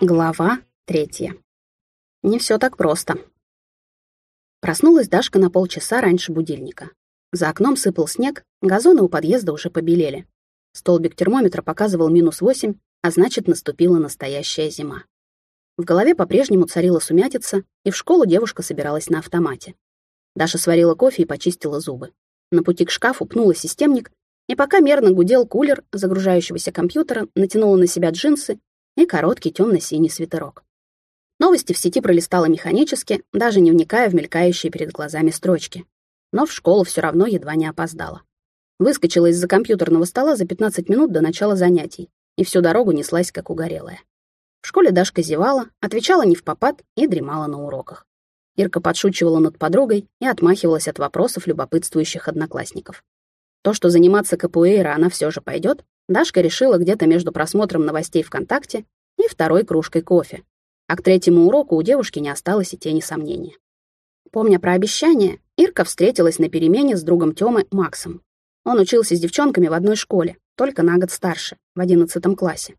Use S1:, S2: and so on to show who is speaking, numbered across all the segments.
S1: Глава третья. Не все так просто. Проснулась Дашка на полчаса раньше будильника. За окном сыпал снег, газоны у подъезда уже побелели. Столбик термометра показывал минус восемь, а значит, наступила настоящая зима. В голове по-прежнему царила сумятица, и в школу девушка собиралась на автомате. Даша сварила кофе и почистила зубы. На пути к шкафу пнула системник, и пока мерно гудел кулер загружающегося компьютера, натянула на себя джинсы и короткий темно-синий свитерок. Новости в сети пролистала механически, даже не вникая в мелькающие перед глазами строчки. Но в школу все равно едва не опоздала. Выскочила из-за компьютерного стола за 15 минут до начала занятий и всю дорогу неслась, как угорелая. В школе Дашка зевала, отвечала не в попад и дремала на уроках. Ирка подшучивала над подругой и отмахивалась от вопросов любопытствующих одноклассников. То, что заниматься капуэйра она все же пойдет, Дашка решила где-то между просмотром новостей ВКонтакте и второй кружкой кофе. А к третьему уроку у девушки не осталось и тени сомнения. Помня про обещание, Ирка встретилась на перемене с другом Тёмы Максом. Он учился с девчонками в одной школе, только на год старше, в одиннадцатом классе.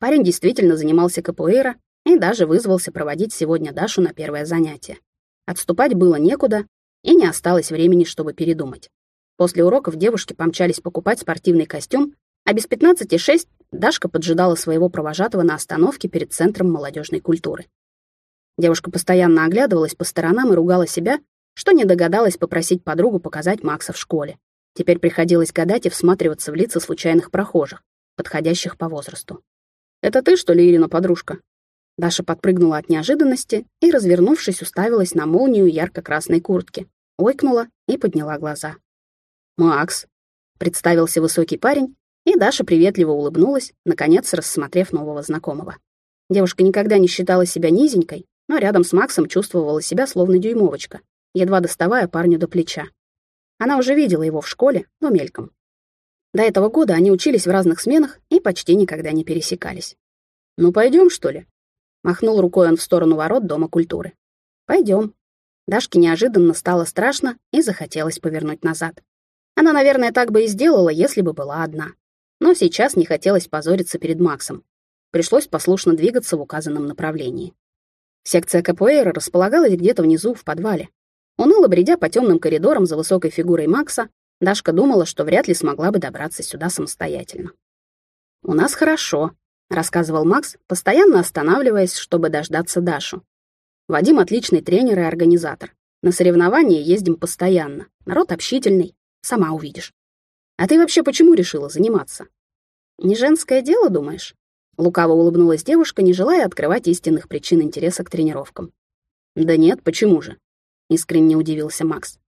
S1: Парень действительно занимался капуэйро и даже вызвался проводить сегодня Дашу на первое занятие. Отступать было некуда, и не осталось времени, чтобы передумать. После уроков девушки помчались покупать спортивный костюм а без 15,6 Дашка поджидала своего провожатого на остановке перед Центром молодежной культуры. Девушка постоянно оглядывалась по сторонам и ругала себя, что не догадалась попросить подругу показать Макса в школе. Теперь приходилось гадать и всматриваться в лица случайных прохожих, подходящих по возрасту. «Это ты, что ли, Ирина, подружка?» Даша подпрыгнула от неожиданности и, развернувшись, уставилась на молнию ярко-красной куртки, ойкнула и подняла глаза. «Макс», — представился высокий парень и Даша приветливо улыбнулась, наконец рассмотрев нового знакомого. Девушка никогда не считала себя низенькой, но рядом с Максом чувствовала себя словно дюймовочка, едва доставая парню до плеча. Она уже видела его в школе, но мельком. До этого года они учились в разных сменах и почти никогда не пересекались. «Ну, пойдем, что ли?» Махнул рукой он в сторону ворот Дома культуры. «Пойдем». Дашке неожиданно стало страшно и захотелось повернуть назад. Она, наверное, так бы и сделала, если бы была одна но сейчас не хотелось позориться перед Максом. Пришлось послушно двигаться в указанном направлении. Секция КПР располагалась где-то внизу, в подвале. Уныло бредя по темным коридорам за высокой фигурой Макса, Дашка думала, что вряд ли смогла бы добраться сюда самостоятельно. «У нас хорошо», — рассказывал Макс, постоянно останавливаясь, чтобы дождаться Дашу. «Вадим отличный тренер и организатор. На соревнования ездим постоянно. Народ общительный. Сама увидишь. А ты вообще почему решила заниматься? Не женское дело, думаешь? Лукаво улыбнулась девушка, не желая открывать истинных причин интереса к тренировкам. Да нет, почему же? Искренне удивился Макс.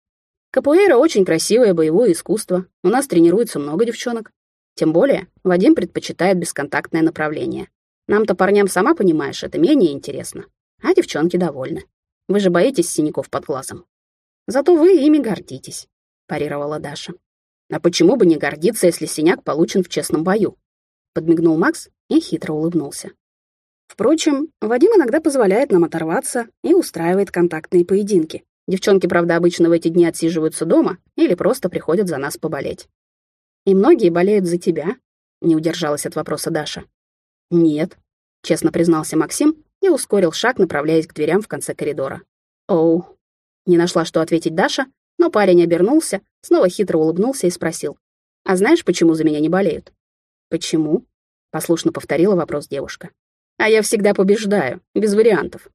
S1: Капуэйра очень красивое боевое искусство. У нас тренируется много девчонок. Тем более, Вадим предпочитает бесконтактное направление. Нам-то парням, сама понимаешь, это менее интересно. А девчонки довольны. Вы же боитесь синяков под глазом. Зато вы ими гордитесь, парировала Даша. А почему бы не гордиться, если синяк получен в честном бою? Подмигнул Макс и хитро улыбнулся. Впрочем, Вадим иногда позволяет нам оторваться и устраивает контактные поединки. Девчонки, правда, обычно в эти дни отсиживаются дома или просто приходят за нас поболеть. И многие болеют за тебя, не удержалась от вопроса Даша. Нет, честно признался Максим и ускорил шаг, направляясь к дверям в конце коридора. Оу. Не нашла, что ответить Даша, но парень обернулся, снова хитро улыбнулся и спросил. «А знаешь, почему за меня не болеют?» «Почему?» — послушно повторила вопрос девушка. «А я всегда побеждаю, без вариантов».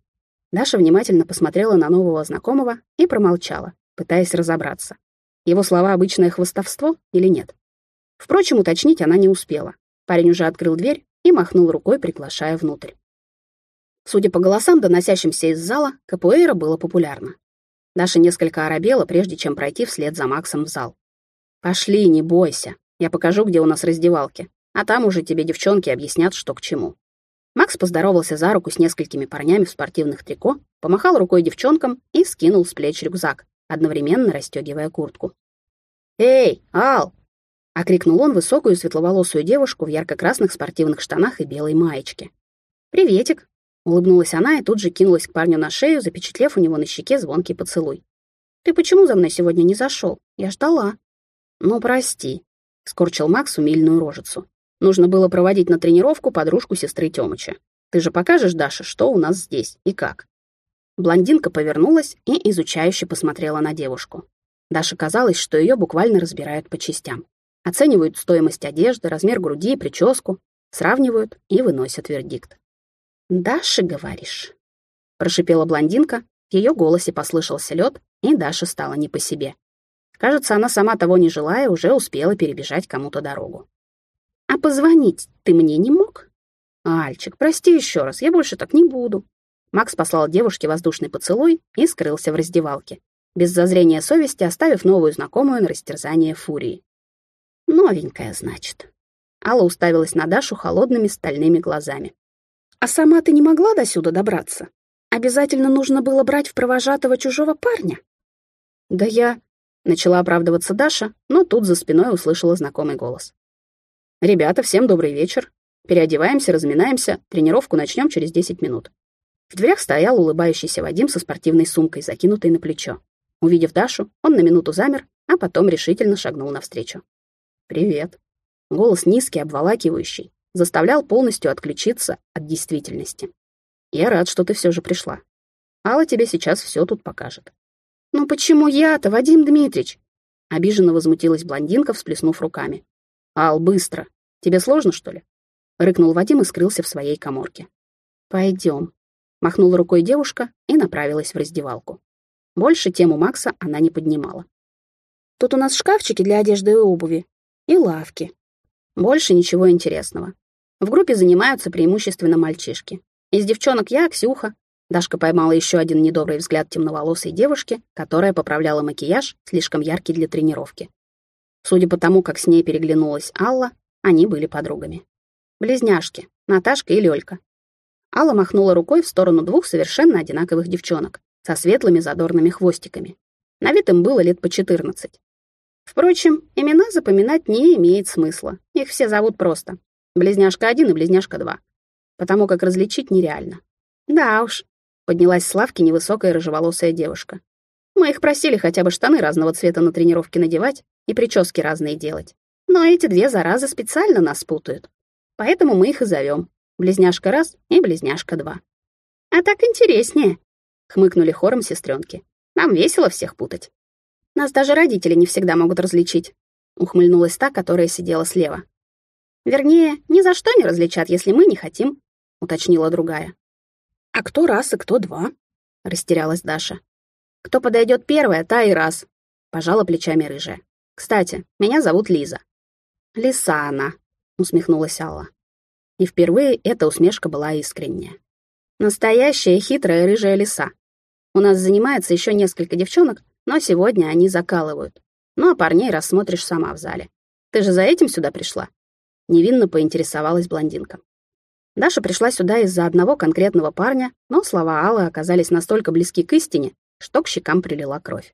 S1: Даша внимательно посмотрела на нового знакомого и промолчала, пытаясь разобраться. Его слова обычное хвостовство или нет? Впрочем, уточнить она не успела. Парень уже открыл дверь и махнул рукой, приглашая внутрь. Судя по голосам, доносящимся из зала, капуэйра было популярно. Даша несколько оробела, прежде чем пройти вслед за Максом в зал. «Пошли, не бойся. Я покажу, где у нас раздевалки. А там уже тебе девчонки объяснят, что к чему». Макс поздоровался за руку с несколькими парнями в спортивных трико, помахал рукой девчонкам и скинул с плеч рюкзак, одновременно расстегивая куртку. «Эй, Ал!» — окрикнул он высокую светловолосую девушку в ярко-красных спортивных штанах и белой маечке. «Приветик!» Улыбнулась она и тут же кинулась к парню на шею, запечатлев у него на щеке звонкий поцелуй. «Ты почему за мной сегодня не зашел? Я ждала». «Ну, прости». — скорчил Макс умильную рожицу. «Нужно было проводить на тренировку подружку сестры Тёмыча. Ты же покажешь Даше, что у нас здесь и как?» Блондинка повернулась и изучающе посмотрела на девушку. Даше казалось, что ее буквально разбирают по частям. Оценивают стоимость одежды, размер груди, прическу, сравнивают и выносят вердикт. «Даша, говоришь?» — прошипела блондинка, в ее голосе послышался лед, и Даша стала не по себе. Кажется, она сама того не желая уже успела перебежать кому-то дорогу. «А позвонить ты мне не мог?» «Альчик, прости еще раз, я больше так не буду». Макс послал девушке воздушный поцелуй и скрылся в раздевалке, без зазрения совести оставив новую знакомую на растерзание фурии. «Новенькая, значит». Алла уставилась на Дашу холодными стальными глазами. «А сама ты не могла до сюда добраться? Обязательно нужно было брать в провожатого чужого парня?» «Да я...» — начала оправдываться Даша, но тут за спиной услышала знакомый голос. «Ребята, всем добрый вечер. Переодеваемся, разминаемся, тренировку начнем через 10 минут». В дверях стоял улыбающийся Вадим со спортивной сумкой, закинутой на плечо. Увидев Дашу, он на минуту замер, а потом решительно шагнул навстречу. «Привет». Голос низкий, обволакивающий, заставлял полностью отключиться от действительности. «Я рад, что ты все же пришла. Алла тебе сейчас все тут покажет». «Ну почему я-то, Вадим Дмитрич?» Обиженно возмутилась блондинка, всплеснув руками. «Ал, быстро. Тебе сложно, что ли?» Рыкнул Вадим и скрылся в своей коморке. «Пойдем», — махнула рукой девушка и направилась в раздевалку. Больше тему Макса она не поднимала. «Тут у нас шкафчики для одежды и обуви. И лавки. Больше ничего интересного. В группе занимаются преимущественно мальчишки. Из девчонок я, Ксюха. Дашка поймала еще один недобрый взгляд темноволосой девушки, которая поправляла макияж, слишком яркий для тренировки. Судя по тому, как с ней переглянулась Алла, они были подругами. Близняшки, Наташка и Лёлька. Алла махнула рукой в сторону двух совершенно одинаковых девчонок со светлыми задорными хвостиками. На вид им было лет по 14. Впрочем, имена запоминать не имеет смысла. Их все зовут просто. Близняшка один и близняшка два. Потому как различить нереально. Да уж, поднялась с лавки невысокая рыжеволосая девушка. Мы их просили хотя бы штаны разного цвета на тренировке надевать и прически разные делать. Но эти две заразы специально нас путают. Поэтому мы их и зовем. Близняшка раз и близняшка два. А так интереснее, хмыкнули хором сестренки. Нам весело всех путать. Нас даже родители не всегда могут различить», — ухмыльнулась та, которая сидела слева. «Вернее, ни за что не различат, если мы не хотим», — уточнила другая. «А кто раз и кто два?» — растерялась Даша. «Кто подойдет первая, та и раз», — пожала плечами рыжая. «Кстати, меня зовут Лиза». «Лиса она», — усмехнулась Алла. И впервые эта усмешка была искренняя. Настоящая хитрая рыжая лиса. У нас занимается еще несколько девчонок, но сегодня они закалывают. Ну а парней рассмотришь сама в зале. Ты же за этим сюда пришла?» Невинно поинтересовалась блондинка. Даша пришла сюда из-за одного конкретного парня, но слова Аллы оказались настолько близки к истине, что к щекам прилила кровь.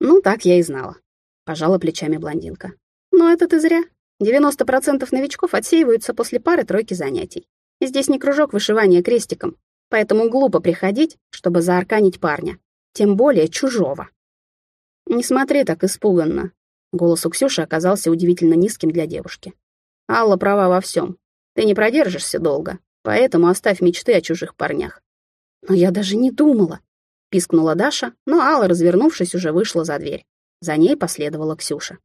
S1: «Ну, так я и знала», — пожала плечами блондинка. «Но это ты зря. 90% новичков отсеиваются после пары-тройки занятий. Здесь не кружок вышивания крестиком, поэтому глупо приходить, чтобы заарканить парня, тем более чужого». «Не смотри так испуганно». Голос у Ксюши оказался удивительно низким для девушки. «Алла права во всем. Ты не продержишься долго, поэтому оставь мечты о чужих парнях». «Но я даже не думала», — пискнула Даша, но Алла, развернувшись, уже вышла за дверь. За ней последовала Ксюша.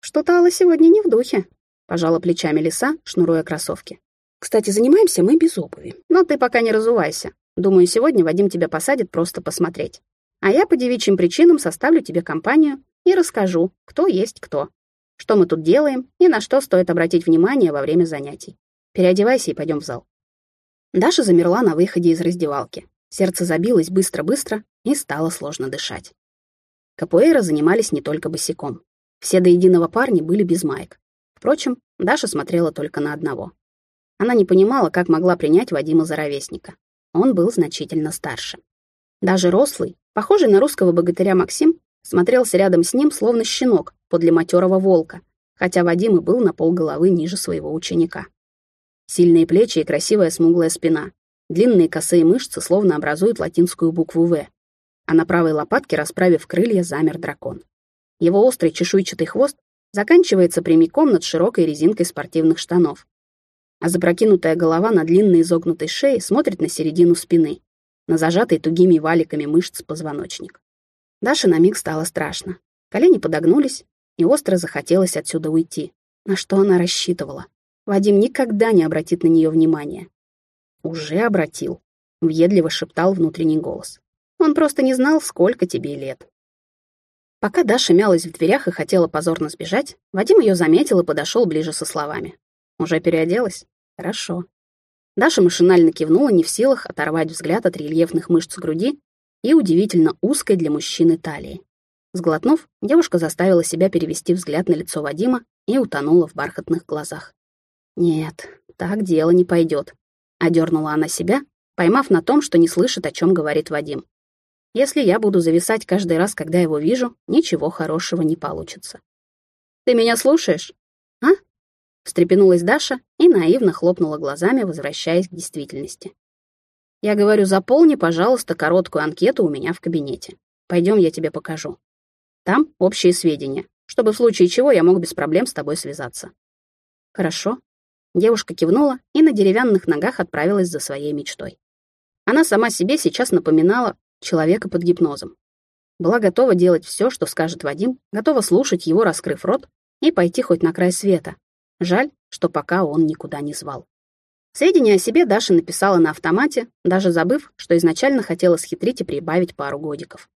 S1: «Что-то Алла сегодня не в духе», — пожала плечами лиса, шнуруя кроссовки. «Кстати, занимаемся мы без обуви. Но ты пока не разувайся. Думаю, сегодня Вадим тебя посадит просто посмотреть. А я по девичьим причинам составлю тебе компанию и расскажу, кто есть кто, что мы тут делаем и на что стоит обратить внимание во время занятий. Переодевайся и пойдем в зал». Даша замерла на выходе из раздевалки. Сердце забилось быстро-быстро и стало сложно дышать. Капуэйра занимались не только босиком. Все до единого парни были без маек. Впрочем, Даша смотрела только на одного. Она не понимала, как могла принять Вадима за ровесника. Он был значительно старше. Даже рослый, Похожий на русского богатыря Максим смотрелся рядом с ним, словно щенок подле матерого волка, хотя Вадим и был на полголовы ниже своего ученика. Сильные плечи и красивая смуглая спина. Длинные косые мышцы словно образуют латинскую букву «В». А на правой лопатке, расправив крылья, замер дракон. Его острый чешуйчатый хвост заканчивается прямиком над широкой резинкой спортивных штанов. А запрокинутая голова на длинной изогнутой шее смотрит на середину спины, на зажатый тугими валиками мышц позвоночник. Даше на миг стало страшно. Колени подогнулись, и остро захотелось отсюда уйти. На что она рассчитывала? Вадим никогда не обратит на нее внимания. Уже обратил, въедливо шептал внутренний голос. Он просто не знал, сколько тебе лет. Пока Даша мялась в дверях и хотела позорно сбежать, Вадим ее заметил и подошел ближе со словами. «Уже переоделась? Хорошо». Даша машинально кивнула, не в силах оторвать взгляд от рельефных мышц груди и удивительно узкой для мужчины талии. Сглотнув, девушка заставила себя перевести взгляд на лицо Вадима и утонула в бархатных глазах. «Нет, так дело не пойдет», — одернула она себя, поймав на том, что не слышит, о чем говорит Вадим. «Если я буду зависать каждый раз, когда его вижу, ничего хорошего не получится». «Ты меня слушаешь?» «А?» — встрепенулась Даша и наивно хлопнула глазами, возвращаясь к действительности. «Я говорю, заполни, пожалуйста, короткую анкету у меня в кабинете. Пойдем, я тебе покажу». Там общие сведения, чтобы в случае чего я мог без проблем с тобой связаться. Хорошо. Девушка кивнула и на деревянных ногах отправилась за своей мечтой. Она сама себе сейчас напоминала человека под гипнозом. Была готова делать все, что скажет Вадим, готова слушать его, раскрыв рот, и пойти хоть на край света. Жаль, что пока он никуда не звал. Сведения о себе Даша написала на автомате, даже забыв, что изначально хотела схитрить и прибавить пару годиков.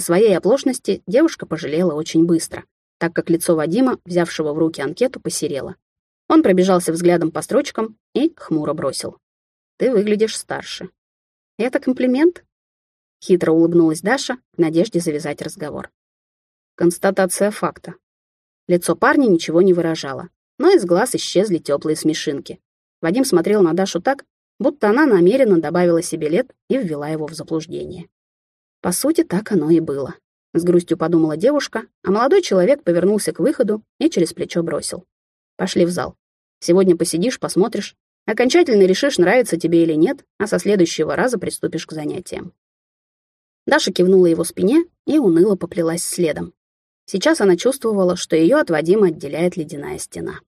S1: О своей оплошности девушка пожалела очень быстро, так как лицо Вадима, взявшего в руки анкету, посерело. Он пробежался взглядом по строчкам и хмуро бросил. «Ты выглядишь старше». «Это комплимент?» Хитро улыбнулась Даша в надежде завязать разговор. Констатация факта. Лицо парня ничего не выражало, но из глаз исчезли теплые смешинки. Вадим смотрел на Дашу так, будто она намеренно добавила себе лет и ввела его в заблуждение. По сути, так оно и было. С грустью подумала девушка, а молодой человек повернулся к выходу и через плечо бросил. «Пошли в зал. Сегодня посидишь, посмотришь. Окончательно решишь, нравится тебе или нет, а со следующего раза приступишь к занятиям». Даша кивнула его спине и уныло поплелась следом. Сейчас она чувствовала, что ее от Вадима отделяет ледяная стена.